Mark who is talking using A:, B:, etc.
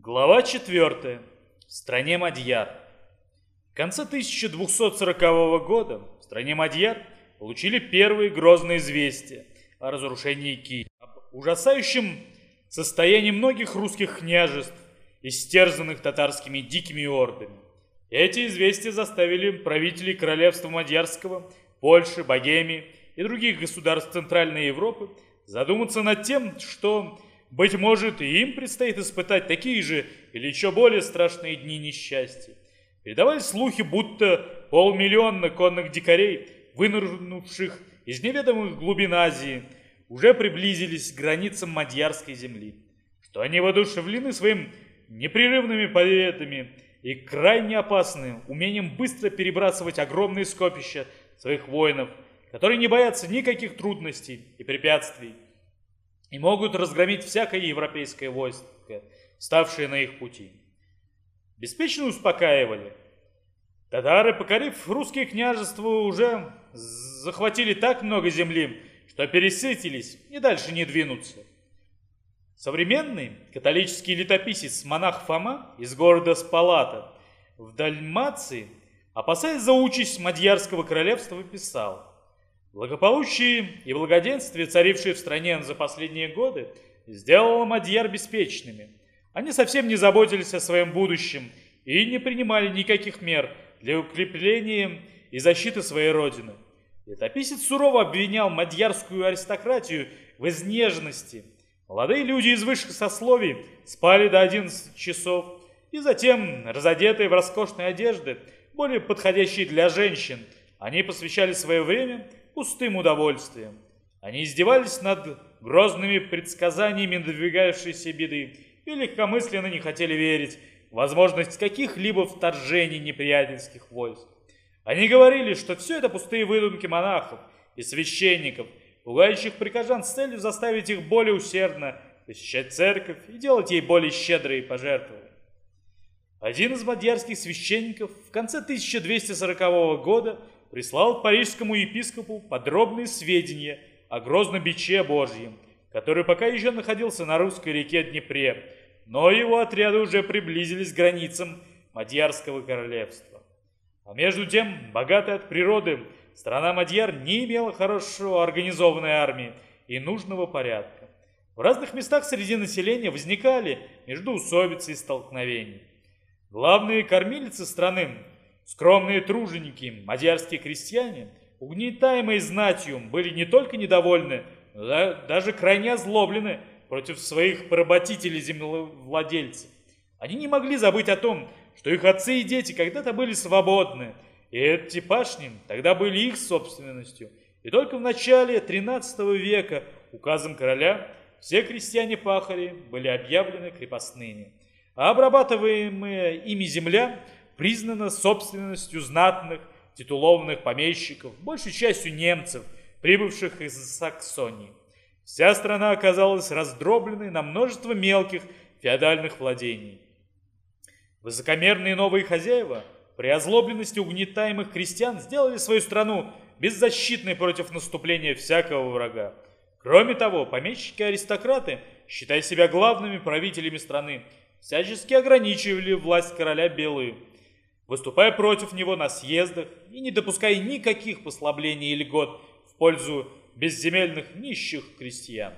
A: Глава 4. В стране Мадьяр. В конце 1240 года в стране Мадьяр получили первые грозные известия о разрушении Киева, об ужасающем состоянии многих русских княжеств, истерзанных татарскими дикими ордами. Эти известия заставили правителей королевства Мадьярского, Польши, Богемии и других государств Центральной Европы задуматься над тем, что быть может, и им предстоит испытать такие же или еще более страшные дни несчастья. Передавали слухи, будто полмиллиона конных дикарей, вынырнувших из неведомых глубин Азии, уже приблизились к границам Мадьярской земли, что они воодушевлены своим непрерывными победами и крайне опасным умением быстро перебрасывать огромные скопища своих воинов, которые не боятся никаких трудностей и препятствий, и могут разгромить всякое европейское войско, ставшее на их пути. Беспечно успокаивали. Татары, покорив русские княжества, уже захватили так много земли, что пересытились и дальше не двинутся. Современный католический летописец монах Фома из города Спалата в Дальмации, опасаясь за участь Мадьярского королевства, писал Благополучие и благоденствие, царившие в стране за последние годы, сделало Мадьяр беспечными. Они совсем не заботились о своем будущем и не принимали никаких мер для укрепления и защиты своей родины. Летописец сурово обвинял мадьярскую аристократию в изнеженности. Молодые люди из высших сословий спали до 11 часов, и затем, разодетые в роскошные одежды, более подходящие для женщин, они посвящали свое время – пустым удовольствием. Они издевались над грозными предсказаниями надвигающейся беды и легкомысленно не хотели верить в возможность каких-либо вторжений неприятельских войск. Они говорили, что все это пустые выдумки монахов и священников, пугающих прихожан с целью заставить их более усердно посещать церковь и делать ей более щедрые пожертвования. Один из мадьярских священников в конце 1240 года прислал парижскому епископу подробные сведения о грозном биче Божьем, который пока еще находился на русской реке Днепре, но его отряды уже приблизились к границам Мадьярского королевства. А между тем, богатая от природы, страна Мадьяр не имела хорошо организованной армии и нужного порядка. В разных местах среди населения возникали междоусобицы и столкновения. Главные кормилицы страны Скромные труженики, мадьярские крестьяне, угнетаемые знатью, были не только недовольны, но даже крайне озлоблены против своих поработителей землевладельцев. Они не могли забыть о том, что их отцы и дети когда-то были свободны, и эти пашни тогда были их собственностью. И только в начале XIII века указом короля все крестьяне-пахари были объявлены крепостными, а обрабатываемая ими земля – признана собственностью знатных титулованных помещиков, большей частью немцев, прибывших из Саксонии. Вся страна оказалась раздробленной на множество мелких феодальных владений. Высокомерные новые хозяева при озлобленности угнетаемых крестьян сделали свою страну беззащитной против наступления всякого врага. Кроме того, помещики-аристократы, считая себя главными правителями страны, всячески ограничивали власть короля Белые – выступая против него на съездах и не допуская никаких послаблений и льгот в пользу безземельных нищих крестьян.